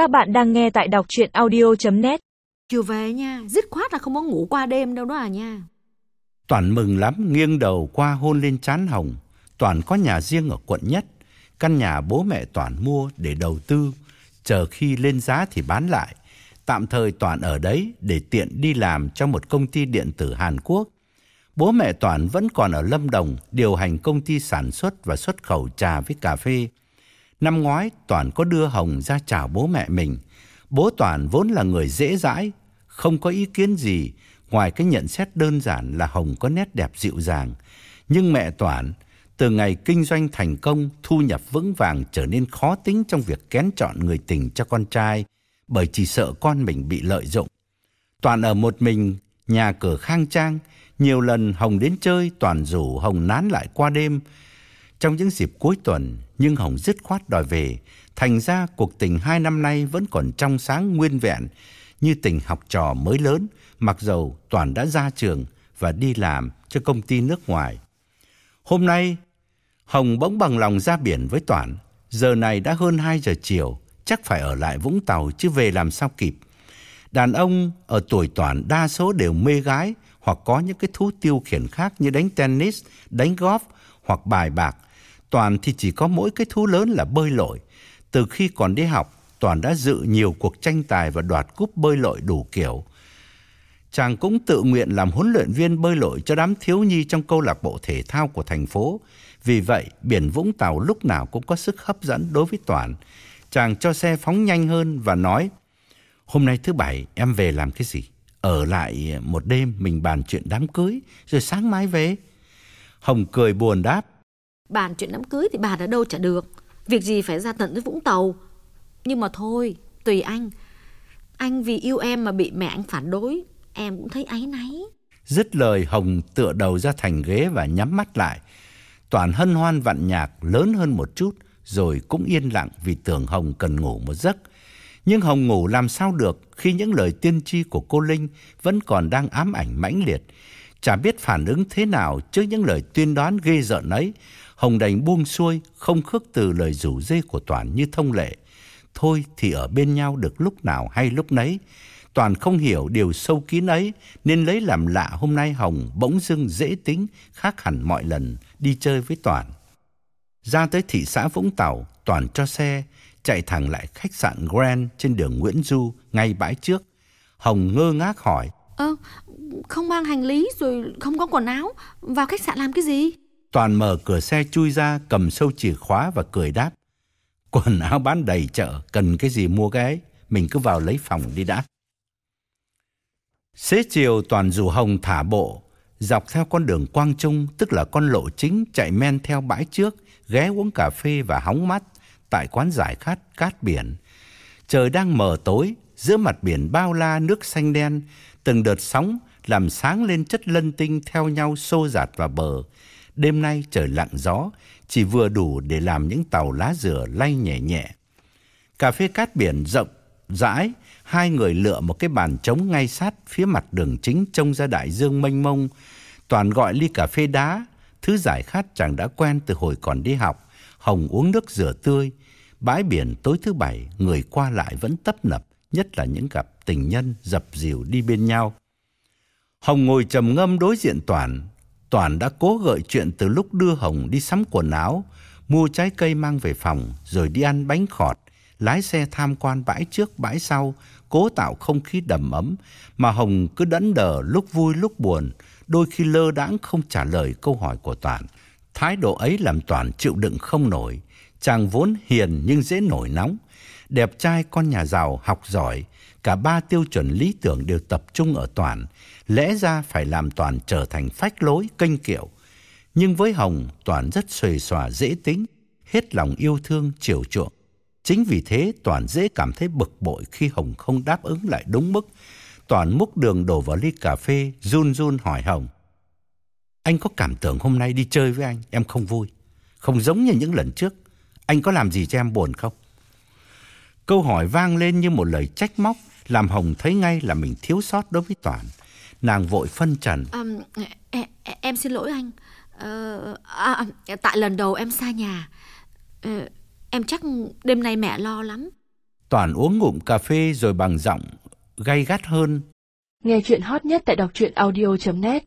Các bạn đang nghe tại đọc chuyện audio.net Chiều về nha, dứt khoát là không có ngủ qua đêm đâu đó à nha. Toàn mừng lắm, nghiêng đầu qua hôn lên trán Hồng. Toàn có nhà riêng ở quận nhất. Căn nhà bố mẹ Toàn mua để đầu tư, chờ khi lên giá thì bán lại. Tạm thời Toàn ở đấy để tiện đi làm cho một công ty điện tử Hàn Quốc. Bố mẹ Toàn vẫn còn ở Lâm Đồng điều hành công ty sản xuất và xuất khẩu trà với cà phê. Năm ngoái, Toàn có đưa Hồng ra chào bố mẹ mình. Bố Toàn vốn là người dễ dãi, không có ý kiến gì, ngoài cái nhận xét đơn giản là Hồng có nét đẹp dịu dàng. Nhưng mẹ Toàn, từ ngày kinh doanh thành công, thu nhập vững vàng trở nên khó tính trong việc kén chọn người tình cho con trai, bởi chỉ sợ con mình bị lợi dụng. Toàn ở một mình, nhà cửa khang trang, nhiều lần Hồng đến chơi, Toàn rủ Hồng nán lại qua đêm. Trong những dịp cuối tuần, nhưng Hồng dứt khoát đòi về. Thành ra cuộc tình hai năm nay vẫn còn trong sáng nguyên vẹn, như tình học trò mới lớn, mặc dầu Toàn đã ra trường và đi làm cho công ty nước ngoài. Hôm nay, Hồng bỗng bằng lòng ra biển với Toàn. Giờ này đã hơn 2 giờ chiều, chắc phải ở lại Vũng Tàu chứ về làm sao kịp. Đàn ông ở tuổi Toàn đa số đều mê gái hoặc có những cái thú tiêu khiển khác như đánh tennis, đánh golf hoặc bài bạc. Toàn thì chỉ có mỗi cái thú lớn là bơi lội. Từ khi còn đi học, Toàn đã dự nhiều cuộc tranh tài và đoạt cúp bơi lội đủ kiểu. Chàng cũng tự nguyện làm huấn luyện viên bơi lội cho đám thiếu nhi trong câu lạc bộ thể thao của thành phố. Vì vậy, biển Vũng Tàu lúc nào cũng có sức hấp dẫn đối với Toàn. Chàng cho xe phóng nhanh hơn và nói, Hôm nay thứ bảy em về làm cái gì? Ở lại một đêm mình bàn chuyện đám cưới, rồi sáng mai về. Hồng cười buồn đáp, Bàn chuyện đám cưới thì bàn ở đâu chả được. Việc gì phải ra tận tới Vũng Tàu. Nhưng mà thôi, tùy anh. Anh vì yêu em mà bị mẹ anh phản đối, em cũng thấy áy náy. Dứt lời Hồng tựa đầu ra thành ghế và nhắm mắt lại. Toàn hân hoan vặn nhạc lớn hơn một chút rồi cũng yên lặng vì tưởng Hồng cần ngủ một giấc. Nhưng Hồng ngủ làm sao được khi những lời tiên tri của cô Linh vẫn còn đang ám ảnh mãnh liệt. Chả biết phản ứng thế nào trước những lời tuyên đoán ghê rợn ấy. Hồng đành buông xuôi, không khước từ lời rủ dê của Toàn như thông lệ. Thôi thì ở bên nhau được lúc nào hay lúc nấy. Toàn không hiểu điều sâu kín ấy nên lấy làm lạ hôm nay Hồng bỗng dưng dễ tính khác hẳn mọi lần đi chơi với Toàn. Ra tới thị xã Vũng Tàu, Toàn cho xe chạy thẳng lại khách sạn Grand trên đường Nguyễn Du ngay bãi trước. Hồng ngơ ngác hỏi, Ơ, không mang hành lý rồi không có quần áo, vào khách sạn làm cái gì? Toàn mở cửa xe chui ra, cầm sâu chìa khóa và cười đáp. Quần áo bán đầy chợ, cần cái gì mua cái ấy, mình cứ vào lấy phòng đi đã. Xế chiều Toàn rủ Hồng thả bộ, dọc theo con đường Quang Trung, tức là con lộ chính chạy men theo bãi trước, ghé uống cà phê và hóng mắt tại quán giải khát cát biển. Trời đang mờ tối, giữa mặt biển bao la nước xanh đen, từng đợt sóng làm sáng lên chất lân tinh theo nhau xô dạt vào bờ. Đêm nay trời lặng gió, chỉ vừa đủ để làm những tàu lá dừa lay nhẹ nhẹ. Cà phê cát biển rộng, rãi, hai người lựa một cái bàn trống ngay sát phía mặt đường chính trông ra đại dương mênh mông. Toàn gọi ly cà phê đá, thứ giải khát chàng đã quen từ hồi còn đi học. Hồng uống nước rửa tươi. Bãi biển tối thứ bảy, người qua lại vẫn tấp nập, nhất là những cặp tình nhân dập dìu đi bên nhau. Hồng ngồi trầm ngâm đối diện Toàn. Toàn đã cố gợi chuyện từ lúc đưa Hồng đi sắm quần áo, mua trái cây mang về phòng, rồi đi ăn bánh khọt, lái xe tham quan bãi trước bãi sau, cố tạo không khí đầm ấm, mà Hồng cứ đẫn đờ lúc vui lúc buồn, đôi khi lơ đãng không trả lời câu hỏi của Toàn. Thái độ ấy làm Toàn chịu đựng không nổi, chàng vốn hiền nhưng dễ nổi nóng, đẹp trai con nhà giàu, học giỏi, cả ba tiêu chuẩn lý tưởng đều tập trung ở Toàn, lẽ ra phải làm Toàn trở thành phách lối, kênh kiệu. Nhưng với Hồng, Toàn rất xuề xòa dễ tính, hết lòng yêu thương, chiều chuộng. Chính vì thế Toàn dễ cảm thấy bực bội khi Hồng không đáp ứng lại đúng mức. Toàn múc đường đổ vào ly cà phê, run run hỏi Hồng. Anh có cảm tưởng hôm nay đi chơi với anh, em không vui. Không giống như những lần trước. Anh có làm gì cho em buồn không? Câu hỏi vang lên như một lời trách móc, làm Hồng thấy ngay là mình thiếu sót đối với Toàn. Nàng vội phân trần. Ừm, em, em xin lỗi anh. Ờ, à, tại lần đầu em xa nhà. Ờ, em chắc đêm nay mẹ lo lắm. Toàn uống ngụm cà phê rồi bằng giọng gay gắt hơn. Nghe chuyện hot nhất tại đọc truyện audio.net